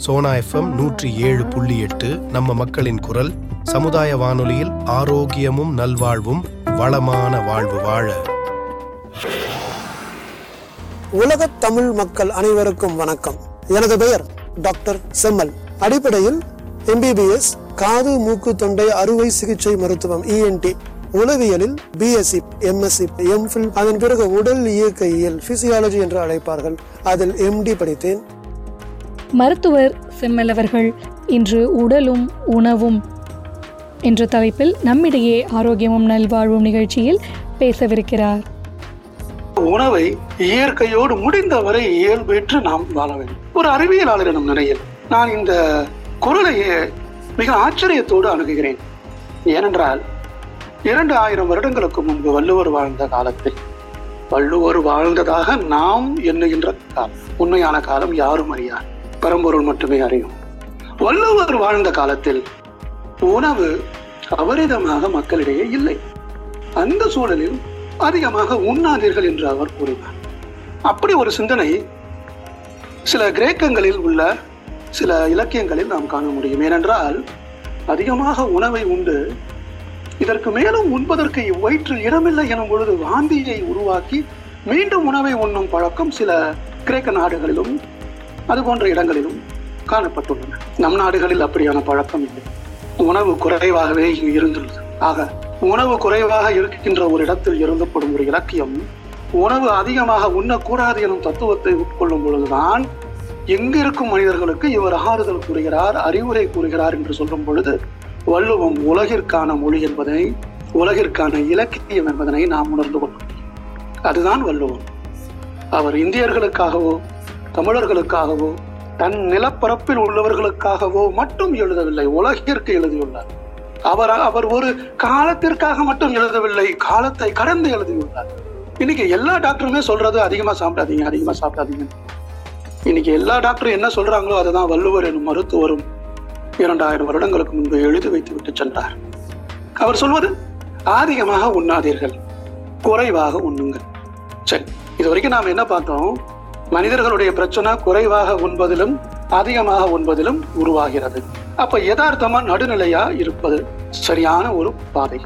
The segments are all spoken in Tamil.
சோனா எஃப்எம் நூற்றி ஏழு புள்ளி எட்டு நம்ம மக்களின் குரல் சமுதாய வானொலியில் ஆரோக்கியமும் நல்வாழ்வும் வளமான வாழ்வு வாழ. உலகத் தமிழ் மக்கள் அனைவருக்கும் வணக்கம். எனது பெயர் டாக்டர் செம்மல். அடிப்படையில் எம்பிபிஎஸ் காது மூக்கு தொண்டை அறுவை சிகிச்சை மருத்துவம் இஎன்டி உளவியலில் பிஎஸ்சி எம்எஸ்சி எம்ஃபில் அதன் பிறகு உடல் இயற்கையியல் பிசியாலஜி என்று அழைப்பார்கள். அதில் எம்டி படித்தேன். மருத்துவர் செம்மல் அவர்கள் இன்று உடலும் உணவும். என்ற தலைப்பில் நம்மிடையே ஆரோக்கியமும் நல்வாழ்வும் நிகழ்ச்சியில் பேசவிருக்கிறார். உணவை இயற்கையோடு முடிந்தவரை இயல்பேற்று நாம் வாழ வேண்டும். ஒரு அறிவியலாளர் எனும் நிலையில் நான் இந்த குரலை மிக ஆச்சரியத்தோடு அணுகுகிறேன். ஏனென்றால் இரண்டு ஆயிரம் வருடங்களுக்கு முன்பு வள்ளுவர் வாழ்ந்த காலத்தில் வள்ளுவர் வாழ்ந்ததாக நாம் எண்ணுகின்ற காலம் உண்மையான காலம் யாரும் அறியார் பரம்பொருள் மட்டுமே அறியும். வள்ளுவர் வாழ்ந்த காலத்தில் உணவு அபரிதமாக மக்களிடையே இல்லை. அந்த சூழலில் அதிகமாக உண்ணாதீர்கள் என்று அவர் கூறினார். அப்படி ஒரு சிந்தனை சில கிரேக்கங்களில் உள்ள சில இலக்கியங்களில் நாம் காண முடியும். ஏனென்றால் அதிகமாக உணவை உண்டு இதற்கு மேலும் உண்பதற்கு வயிற்று இடமில்லை எனும் பொழுது வாந்தியை உருவாக்கி மீண்டும் உணவை உண்ணும் பழக்கம் சில கிரேக்க நாடுகளிலும் அது போன்ற இடங்களிலும் காணப்பட்டுள்ளன. நம் நாடுகளில் அப்படியான பழக்கம் இல்லை. உணவு குறைவாகவே இங்கு இருந்துள்ளது. ஆக உணவு குறைவாக இருக்கின்ற ஒரு இடத்தில் இருந்தப்படும் ஒரு இலக்கியம் உணவு அதிகமாக உண்ணக்கூடாது எனும் தத்துவத்தை உட்கொள்ளும் பொழுதுதான் எங்கிருக்கும் மனிதர்களுக்கு இவர் ஆறுதல் கூறுகிறார் அறிவுரை கூறுகிறார் என்று சொல்லும் பொழுது வள்ளுவம் உலகிற்கான மொழி என்பதனை உலகிற்கான இலக்கியம் என்பதனை நாம் உணர்ந்து கொள்ளும் அதுதான் வள்ளுவம். அவர் இந்தியர்களுக்காகவோ தமிழர்களுக்காகவோ தன் நிலப்பரப்பில் உள்ளவர்களுக்காகவோ மட்டும் எழுதவில்லை. உலகிற்கு எழுதியுள்ளார். அவர் அவர் ஒரு காலத்திற்காக மட்டும் எழுதவில்லை. காலத்தை கடந்து எழுதியுள்ளார். இன்னைக்கு எல்லா டாக்டருமே சொல்றது அதிகமா சாப்பிடாதீங்க அதிகமா சாப்பிடாதீங்க. இன்னைக்கு எல்லா டாக்டரும் என்ன சொல்றாங்களோ அதை தான் வள்ளுவர் எனும் மருத்துவரும் இரண்டாயிரம் வருடங்களுக்கு முன்பு எழுதி வைத்து விட்டு சென்றார். அவர் சொல்வது அதிகமாக உண்ணாதீர்கள். குறைவாக உண்ணுங்கள். சரி இது வரைக்கும் நாம் என்ன பார்த்தோம்? மனிதர்களுடைய பிரச்சனை குறைவாக உண்பதிலும் அதிகமாக உண்பதிலும் உருவாகிறது. அப்ப யதார்த்தமா நடுநிலையா இருப்பது சரியான ஒரு பாதை.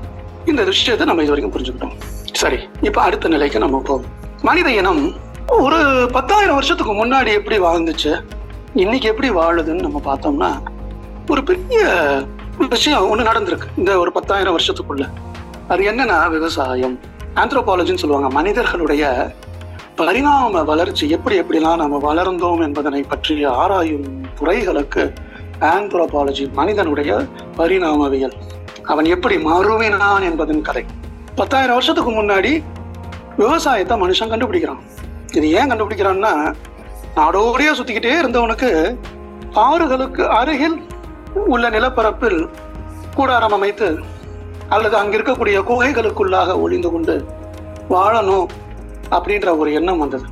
இந்த விஷயத்தை நம்ம இது வரைக்கும் புரிஞ்சுக்கிட்டோம். சரி இப்ப அடுத்த நிலைக்கு நம்ம போவோம். மனித இனம் ஒரு பத்தாயிரம் வருஷத்துக்கு முன்னாடி எப்படி வாழ்ந்துச்சு இன்னைக்கு எப்படி வாழுதுன்னு நம்ம பார்த்தோம்னா ஒரு பெரிய விஷயம் ஒன்று நடந்திருக்கு இந்த ஒரு பத்தாயிரம் வருஷத்துக்குள்ள. அது என்னன்னா விவசாயம். ஆந்த்ரோபாலஜின்னு சொல்லுவாங்க. மனிதர்களுடைய பரிணாம வளர்ச்சி எப்படி எப்படிலாம் நம்ம வளர்ந்தோம் என்பதனை பற்றி ஆராயும் துறைகளுக்கு ஆந்த்ரோபாலஜி மனிதனுடைய பரிணாமவியல். அவன் எப்படி மாறுவினான் என்பதன் கதை. பத்தாயிரம் வருஷத்துக்கு முன்னாடி விவசாயத்தை மனுஷன் கண்டுபிடிக்கிறான். இது ஏன் கண்டுபிடிக்கிறான்னா நாடோடையே சுத்திக்கிட்டே இருந்தவனுக்கு ஆறுகளுக்கு அருகில் உள்ள நிலப்பரப்பில் கூடாரம் அமைத்து அல்லது அங்கிருக்கக்கூடிய குகைகளுக்குள்ளாக ஒளிந்து கொண்டு வாழணும். அப்படின்ற ஒரு எண்ணம் வந்தது.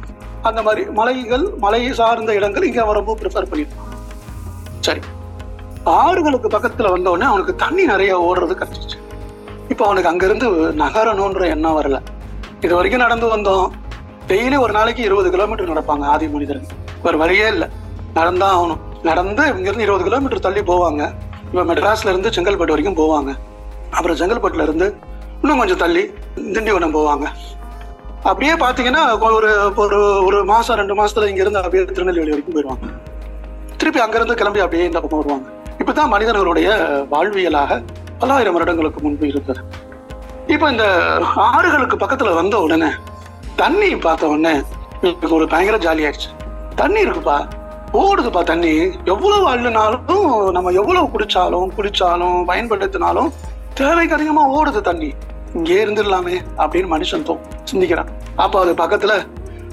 அந்த மாதிரி மலைகள் மலையை சார்ந்த இடங்கள் இங்க அவன் ரொம்ப ப்ரிஃபர் பண்ணிருப்பான் சரி. ஆறுகளுக்கு பக்கத்துல வந்த உடனே அவனுக்கு தண்ணி நிறைய ஓடுறது கிடைச்சிச்சு இப்போ அவனுக்கு அங்கிருந்து நகரணுன்ற எண்ணம் வரல. இது வரைக்கும் நடந்து வந்தோம். டெய்லி ஒரு நாளைக்கு இருபது கிலோமீட்டர் நடப்பாங்க ஆதி மனிதர்கள். வேற வழியே இல்லை. நடந்தான் ஆகணும். நடந்து இங்கிருந்து இருபது கிலோமீட்டர் தள்ளி போவாங்க. இப்போ மெட்ராஸ்ல இருந்து செங்கல்பட்டு வரைக்கும் போவாங்க. அப்புறம் செங்கல்பட்டுல இருந்து இன்னும் கொஞ்சம் தள்ளி திண்டிவனம் போவாங்க. அப்படியே பார்த்தீங்கன்னா ஒரு ஒரு ஒரு மாசம் ரெண்டு மாசத்துல இங்க இருந்து அப்படியே திருநெல்வேலி வரைக்கும் போயிடுவாங்க. திருப்பி அங்கிருந்து கிளம்பி அப்படியே இந்த பக்கம் வருவாங்க. இப்பதான் மனிதர்களுடைய வாழ்வியலாக பல்லாயிரம் வருடங்களுக்கு முன்பு இருந்தது. இப்போ இந்த ஆறுகளுக்கு பக்கத்துல வந்த உடனே தண்ணி பார்த்த உடனே எனக்கு ஒரு பயங்கர ஜாலியாச்சு தண்ணி இருக்குப்பா ஓடுதுப்பா தண்ணி. எவ்வளவு அள்ளுனாலும் நம்ம எவ்வளவு குடிச்சாலும் குளிச்சாலும் பயன்படுத்தினாலும் தேவைக்கு அதிகமா ஓடுது தண்ணி. இங்கே இருந்துடலாமே அப்படின்னு மனுஷன் தோ சிந்திக்கிறான். அப்போ அது பக்கத்தில்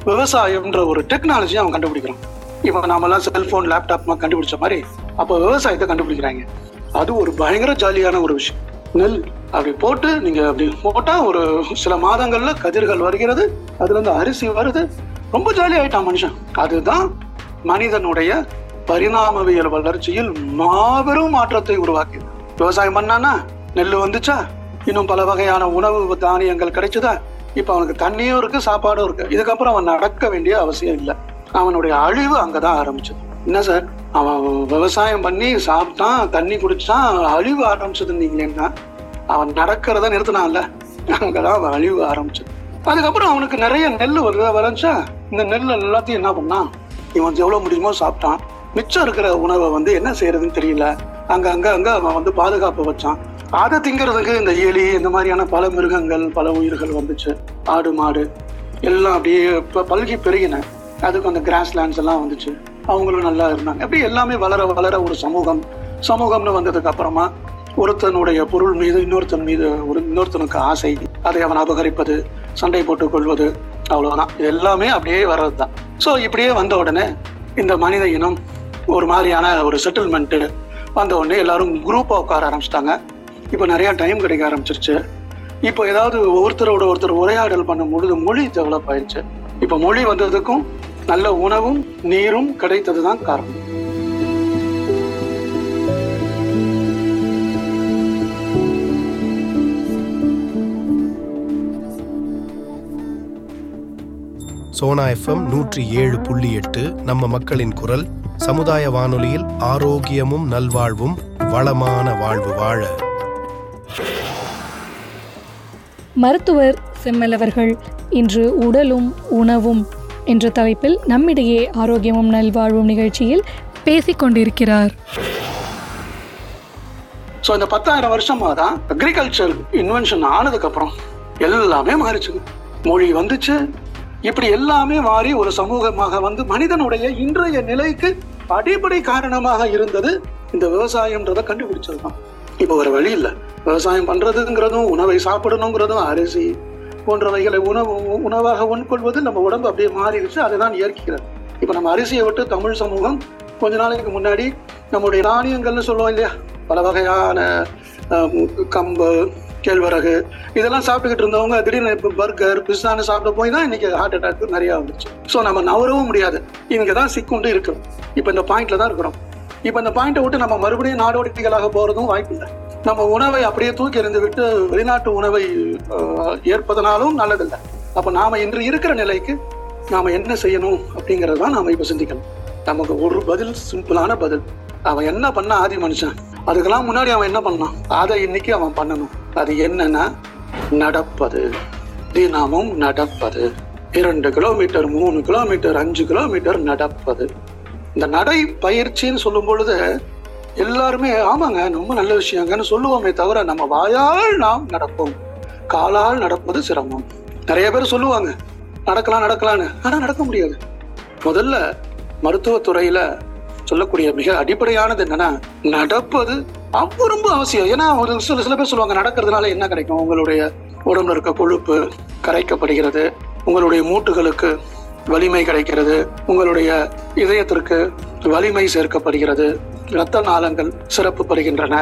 விவசாயம்ன்ற ஒரு டெக்னாலஜி அவன் கண்டுபிடிக்கிறான். இப்போ நாமெல்லாம் செல்போன் லேப்டாப் கண்டுபிடிச்ச மாதிரி அப்போ விவசாயத்தை கண்டுபிடிக்கிறாங்க. அது ஒரு பயங்கர ஜாலியான ஒரு விஷயம். நெல் அப்படி போட்டு நீங்க அப்படி போட்டா ஒரு சில மாதங்கள்ல கதிர்கள் வருகிறது அதுல இருந்து அரிசி வருது. ரொம்ப ஜாலி ஆயிட்டான் மனுஷன். அதுதான் மனிதனுடைய பரிணாமவியல் வளர்ச்சியில் மாபெரும் மாற்றத்தை உருவாக்கியது. விவசாயம் பண்ணானா? நெல் வந்துச்சா? இன்னும் பல வகையான உணவு தானியங்கள் கிடைச்சதா? இப்ப அவனுக்கு தண்ணியும் இருக்கு சாப்பாடும் இருக்கு. இதுக்கப்புறம் அவன் நடக்க வேண்டிய அவசியம் இல்லை. அவனுடைய அழிவு அங்கதான் ஆரம்பிச்சது. என்ன சார்? அவன் விவசாயம் பண்ணி சாப்பிட்டான் தண்ணி குடிச்சான் அழிவு ஆரம்பிச்சதுன்னீங்களேன்னா அவன் நடக்கிறத நிறுத்தினான்ல. அங்கதான் அவன் அழிவு ஆரம்பிச்சது. அதுக்கப்புறம் அவனுக்கு நிறைய நெல் வருது விளைஞ்சா இந்த நெல் எல்லாத்தையும் என்ன பண்ணான்? இவன் எவ்வளவு முடியுமோ சாப்பிட்டான். மிச்சம் இருக்கிற உணவை வந்து என்ன செய்யறதுன்னு தெரியல. அங்க அங்க அங்க அவன் வந்து பாதுகாப்பு வச்சான். அதை திங்கிறதுக்கு இந்த எலி இந்த மாதிரியான பல மிருகங்கள் பல உயிர்கள் வந்துச்சு. ஆடு மாடு எல்லாம் அப்படியே பல்கி பெருகின. அதுக்கு அந்த கிராஸ் லேண்ட்ஸ் எல்லாம் வந்துச்சு. அவங்களும் நல்லா இருந்தாங்க. அப்படி எல்லாமே வளர வளர ஒரு சமூகம். சமூகம்னு வந்ததுக்கு அப்புறமா ஒருத்தனுடைய பொருள் மீது இன்னொருத்தன் மீது ஒரு இன்னொருத்தனுக்கு ஆசை. அதை அவன் அபகரிப்பது சண்டை போட்டுக் கொள்வது அவ்வளவுதான். இது எல்லாமே அப்படியே வர்றது தான் ஸோ இப்படியே வந்த உடனே இந்த மனித இனம் ஒரு மாதிரியான ஒரு செட்டில்மெண்ட்டு வந்த உடனே எல்லாரும் குரூப்பாக உட்கார ஆரம்பிச்சிட்டாங்க. இப்போ நிறையா டைம் கிடைக்க ஆரம்பிச்சிருச்சு. இப்போ ஏதாவது ஒருத்தரோட ஒருத்தர் உரையாடல் பண்ணும் பொழுது மொழி டெவலப் ஆயிடுச்சு இப்போ மொழி வந்ததுக்கும் நல்ல உணவும் நீரும் கிடைத்தது தான் காரணம். சோனா எஃப்எம் நூற்றி ஏழு புள்ளி எட்டு நம்ம மக்களின் குரல் சமுதாய வானொலியில் ஆரோக்கியமும் நல்வாழ்வும் வளமான வாழ்வு வாழ. மருத்துவர் செம்மல் அவர்கள் இன்று உடலும் உணவும் என்ற தலைப்பில் நம்மிடையே ஆரோக்கியமும் நல்வாழ்வும் நிகழ்ச்சியில் பேசிக்கொண்டிருக்கிறார். ஸோ இந்த பத்தாயிரம் வருஷமாக தான் அக்ரிகல்ச்சர் இன்வென்ஷன் ஆனதுக்கப்புறம் எல்லாமே மாறிச்சுங்க. மொழி வந்துச்சு. இப்படி எல்லாமே மாறி ஒரு சமூகமாக வந்து மனிதனுடைய இன்றைய நிலைக்கு அடிப்படை காரணமாக இருந்தது இந்த விவசாயம்ன்றதை கண்டுபிடிச்சது தான் இப்போ ஒரு வழி இல்லை. விவசாயம் பண்றதுங்கிறதும் உணவை சாப்பிடணுங்கிறதும் அரிசி போன்றவைகளை உணவு உணவாக உட்கொள்வது நம்ம உடம்பு அப்படியே மாறிடுச்சு அதுதான் இயற்கிறது இப்போ நம்ம அரிசியை விட்டு தமிழ் சமூகம் கொஞ்ச நாளைக்கு முன்னாடி நம்முடைய தானியங்கள்னு சொல்லுவோம் இல்லையா? பல வகையான கம்பு கேழ்வரகு இதெல்லாம் சாப்பிட்டுக்கிட்டு இருந்தவங்க திடீர்னு இப்போ பர்கர் பிஸ்ஸான்னு சாப்பிட போய் தான் இன்னைக்கு ஹார்ட் அட்டாக் நிறையா வந்துச்சு. ஸோ நம்ம நவரவும் முடியாது. இங்கே தான் சிக்குண்டு இருக்கிறோம். இப்போ இந்த பாயிண்ட்ல தான் இருக்கிறோம். இப்போ இந்த பாயிண்ட்டை விட்டு நம்ம மறுபடியும் நாடோடிகளாக போகிறதும் வாய்ப்பு இல்லை. நம்ம உணவை அப்படியே தூக்கி எறிந்து விட்டு வெளிநாட்டு உணவை ஏற்பதனாலும் நல்லதில்லை. அப்போ நாம் இன்று இருக்கிற நிலைக்கு நாம் என்ன செய்யணும் அப்படிங்கிறது தான் நாம் இப்போ சிந்திக்கணும். நமக்கு ஒரு பதில் சிம்பிளான பதில். அவன் என்ன பண்ண ஆதி மனுஷன்? அதுக்கெல்லாம் முன்னாடி அவன் என்ன பண்ணான்? அதை இன்னைக்கு அவன் பண்ணணும். அது என்னன்னா நடப்பது. தினமும் நடப்பது. இரண்டு கிலோமீட்டர் மூணு கிலோமீட்டர் அஞ்சு கிலோமீட்டர் நடப்பது. இந்த நடை பயிற்சின்னு சொல்லும் பொழுது எல்லாருமே ஆமாங்க ரொம்ப நல்ல விஷயங்கன்னு சொல்லுவோமே தவிர நம்ம வாயால் நாம் நடப்போம். காலால் நடப்பது சிரமம். நிறைய பேர் சொல்லுவாங்க நடக்கலாம் நடக்கலான்னு ஆனால் நடக்க முடியாது. முதல்ல மருத்துவத்துறையில சொல்லக்கூடிய மிக அடிப்படையானது என்னன்னா நடப்பது அவ்வளவு ரொம்ப அவசியம். ஏன்னா ஒரு சில சில பேர் சொல்லுவாங்க நடக்கிறதுனால என்ன கிடைக்கும்? உங்களுடைய உடம்புல இருக்க கொழுப்பு கரைக்கப்படுகிறது உங்களுடைய மூட்டுகளுக்கு வலிமை கிடைக்கிறது. உங்களுடைய இதயத்திற்கு வலிமை சேர்க்கப்படுகிறது. இரத்த நாளங்கள் சிறப்பு பெறுகின்றன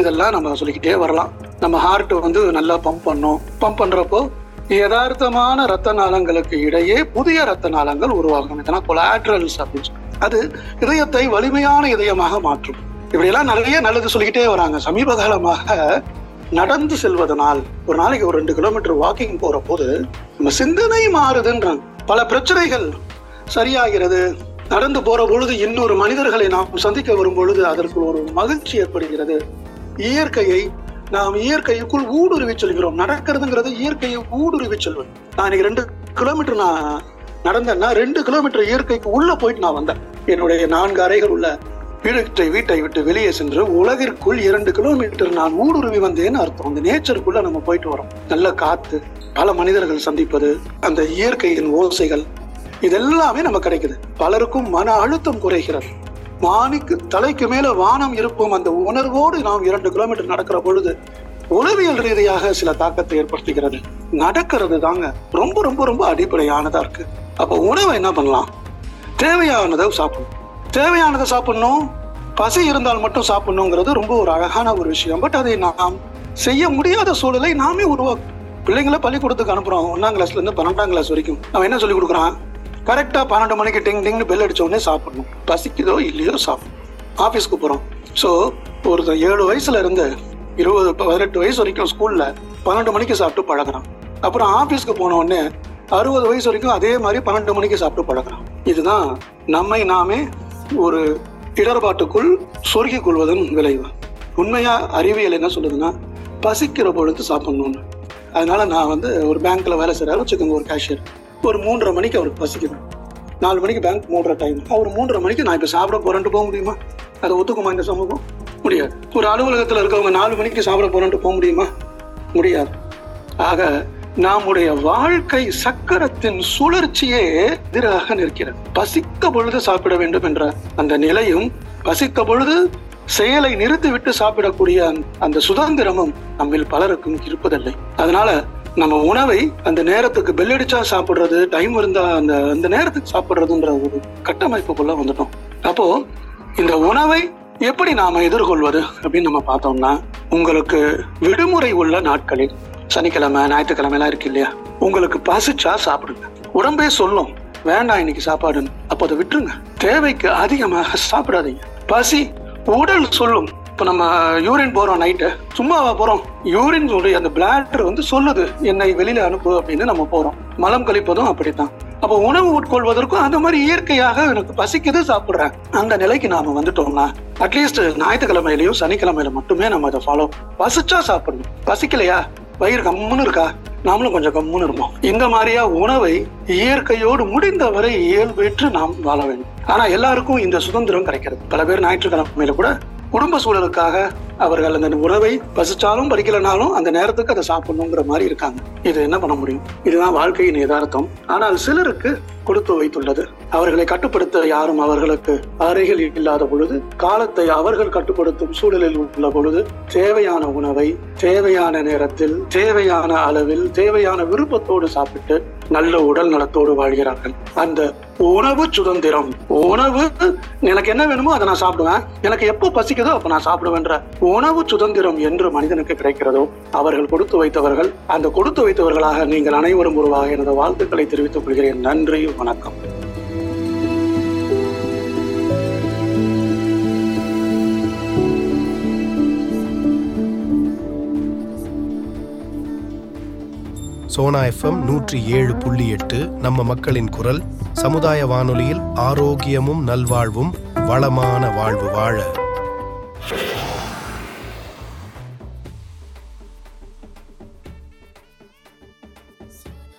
இதெல்லாம் நம்ம சொல்லிக்கிட்டே வரலாம். நம்ம ஹார்ட் வந்து நல்லா பம்ப் பண்ணும். பம்ப் பண்றப்போ யதார்த்தமான ரத்த நாளங்களுக்கு இடையே புதிய ரத்த நாளங்கள் உருவாகும். இதெல்லாம் கொலாட்ரல்ஸ் அப்படின்னு சொல்லி. அது இதயத்தை வலிமையான இதயமாக மாற்றும். இப்படியெல்லாம் நிறைய நல்லது சொல்லிக்கிட்டே வராங்க. சமீப காலமாக நடந்து செல்வதனால் ஒரு நாளைக்கு ஒரு ரெண்டு கிலோமீட்டர் வாக்கிங் போற போது நம்ம சிந்தனை மாறுதுன்றாங்க. பல பிரச்சனைகள் சரியாகிறது. நடந்து போற பொழுது இன்னொரு மனிதர்களை நாம் சந்திக்க வரும் பொழுது அதற்கு ஒரு மகிழ்ச்சி ஏற்படுகிறது. இயற்கையை நாம் இயற்கைக்குள் ஊடுருவி செல்கிறோம். நடக்கிறதுங்கிறது இயற்கையை ஊடுருவி செல்வது. நான் இன்னைக்கு ரெண்டு கிலோமீட்டர் நான் நடந்தேன்னா ரெண்டு கிலோமீட்டர் இயற்கைக்கு உள்ள போயிட்டு நான் வந்தேன். என்னுடைய நான்கு அறைகள் உள்ள வீட்டை வீட்டை விட்டு வெளியே சென்று உலகிற்குள் இரண்டு கிலோமீட்டர் நான் ஊடுருவி வந்தேன்னு அர்த்தம். அந்த நேச்சருக்குள்ள நம்ம போயிட்டு வரோம். நல்ல காத்து பல மனிதர்கள் சந்திப்பது அந்த இயற்கையின் ஓசைகள் இதெல்லாமே நமக்கு கிடைக்குது. பலருக்கும் மன அழுத்தம் குறைகிறது. மானிக்கு தலைக்கு மேல வானம் இருப்போம் அந்த உணர்வோடு நாம் இரண்டு கிலோமீட்டர் நடக்கிற பொழுது உளவியல் ரீதியாக சில தாக்கத்தை ஏற்படுத்துகிறது. நடக்கிறது தாங்க. ரொம்ப ரொம்ப ரொம்ப அடிப்படையானதா இருக்கு. அப்ப உணவை என்ன பண்ணலாம்? தேவையானதை சாப்பிடும் தேவையானதை சாப்பிடணும். பசி இருந்தால் மட்டும் சாப்பிடணுங்கிறது ரொம்ப ஒரு அழகான ஒரு விஷயம். பட் அதை நாம் செய்ய முடியாத சூழலை நாமே உருவாக்கும் பிள்ளைங்களை பள்ளிக்கூடத்துக்கு அனுப்புறோம். ஒன்றாம் கிளாஸ்ல இருந்து பன்னெண்டாம் கிளாஸ் வரைக்கும். நம்ம என்ன சொல்லி கொடுக்குறான்? கரெக்டாக பன்னெண்டு மணிக்கு டிங் டிங்னு பெல் அடிச்ச உடனே சாப்பிடணும். பசிக்குதோ இல்லையோ சாப்பிடணும். ஆஃபீஸ்க்கு போகிறோம் ஸோ ஒரு ஏழு வயசுல இருந்து இருபது பதினெட்டு வயசு வரைக்கும் ஸ்கூலில் பன்னெண்டு மணிக்கு சாப்பிட்டு பழகுறான். அப்புறம் ஆஃபீஸ்க்கு போன உடனே அறுபது வயசு வரைக்கும் அதே மாதிரி பன்னெண்டு மணிக்கு சாப்பிட்டு பழகுறான். இதுதான் நம்மை நாமே ஒரு இடர்பாட்டுக்குள் சொருகிக் கொள்வதன் விளைவு. உண்மையா அறிவியல் என்ன சொல்லுதுன்னா பசிக்கிற பொழுது சாப்பிடணும்னு. அதனால நான் வந்து ஒரு பேங்க்ல வேலை செய்யறாரு வச்சுக்கோங்க ஒரு கேஷியர் ஒரு மூன்றரை மணிக்கு அவருக்கு பசிக்குது. நாலு மணிக்கு பேங்க் மூடுற டைம் அவர் மூன்றரை மணிக்கு நான் இப்போ சாப்பிட போறேன்ட்டு போக முடியுமா? அதை ஒத்துக்குமா இந்த சமூகம்? முடியாது. ஒரு அலுவலகத்தில் இருக்கவங்க நாலு மணிக்கு சாப்பிட போறேன்ட்டு போக முடியுமா? முடியாது. ஆக நம்முடைய வாழ்க்கை சக்கரத்தின் சுழற்சியே எதிராக நிற்கிறது. பசிக்க பொழுது சாப்பிட வேண்டும் என்ற அந்த நிலையும் பசிக்க பொழுது செயலை நிறுத்திவிட்டு சாப்பிடக்கூடிய அந்த- அந்த சுதந்திரமும் நம்மில் பலருக்கும் இருப்பதில்லை. அதனால நம்ம உணவை அந்த நேரத்துக்கு பெல்லடிச்சா சாப்பிடுறது டைம் இருந்தா அந்த அந்த நேரத்துக்கு சாப்பிடுறதுன்ற ஒரு கட்டமைப்புக்குள்ள வந்துட்டோம். அப்போ இந்த உணவை எப்படி நாம எதிர்கொள்வது அப்படின்னு நம்ம பார்த்தோம்னா உங்களுக்கு விடுமுறை உள்ள நாட்களில் சனிக்கிழமை ஞாயிற்றுக்கிழமைலாம் இருக்கு இல்லையா? உங்களுக்கு பசிச்சா சாப்பிடுங்க. உடம்பே சொல்லும் வேண்டாம் இன்னைக்கு சாப்பாடுன்னு. அப்போ அதை விட்டுருங்க. தேவைக்கு அதிகமாக சாப்பிடாதீங்க. பசி உடல் சொல்லும். இப்போ நம்ம யூரின் போகிறோம் நைட்டு சும்மாவா போகிறோம் யூரின் சொல்லி அந்த பிளாட்டர் வந்து சொல்லுது என்னை வெளியில் அனுப்பு அப்படின்னு நம்ம போகிறோம் மலம் கழிப்பதும் அப்படித்தான். அப்போ உணவு உட்கொள்வதற்கும் அந்த மாதிரி இயற்கையாக எனக்கு பசிக்குது சாப்பிட்றேன். அந்த நிலைக்கு நாம வந்துட்டோம்னா அட்லீஸ்ட் ஞாயிற்றுக்கிழமையிலையும் சனிக்கிழமையில மட்டுமே நம்ம அதை ஃபாலோ பசிச்சா சாப்பிடணும். பசிக்கலையா? வயிறு கம்முன்னு இருக்கா? நாமளும் கொஞ்சம் கம்முன்னு இருப்போம். இந்த மாதிரியா உணவை இயற்கையோடு முடிந்தவரை இயல்பேற்று நாம் வாழ வேண்டும். ஆனா எல்லாருக்கும் இந்த சுதந்திரம் கிடைக்கிறது. பல பேர் ஞாயிற்றுக்கிழமையில கூட குடும்ப சூழலுக்காக அவர்கள் அந்த உணவை பசிச்சாலும் பறிக்கலனாலும் அந்த நேரத்துக்கு அதை சாப்பிடணுங்கிற மாதிரி இருக்காங்க. இது என்ன பண்ண முடியும்? இதுதான் வாழ்க்கையின் யதார்த்தம். ஆனால் சிலருக்கு கொடுத்து வைத்துள்ளது. அவர்களை கட்டுப்படுத்த யாரும் அவர்களுக்கு அறைகள் இல்லாத பொழுது காலத்தை அவர்கள் கட்டுப்படுத்தும் சூழலில் உள்ள பொழுது தேவையான உணவை தேவையான நேரத்தில் தேவையான அளவில் தேவையான விருப்பத்தோடு சாப்பிட்டு நல்ல உடல் நலத்தோடு வாழ்கிறார்கள். அந்த உணவு சுதந்திரம் உணவு எனக்கு என்ன வேணுமோ அதை நான் சாப்பிடுவேன். எனக்கு எப்போ பசிக்குதோ அப்ப நான் சாப்பிடுவேன்ற உணவு சுதந்திரம் என்று மனிதனுக்கு கிடைக்கிறதோ அவர்கள் கொடுத்து வைத்தவர்கள் அந்த கொடுத்து வைத்தவர்களாக நீங்கள் அனைவரும் உருவாக எனது வாழ்த்துக்களை தெரிவித்துக் கொள்கிறேன். நன்றி வணக்கம். சோனா எஃப்எம் நூற்றி ஏழு புள்ளி எட்டு நம்ம மக்களின் குரல் சமுதாய வானொலியில் ஆரோக்கியமும் நல்வாழ்வும் வளமான வாழ்வு வாழ.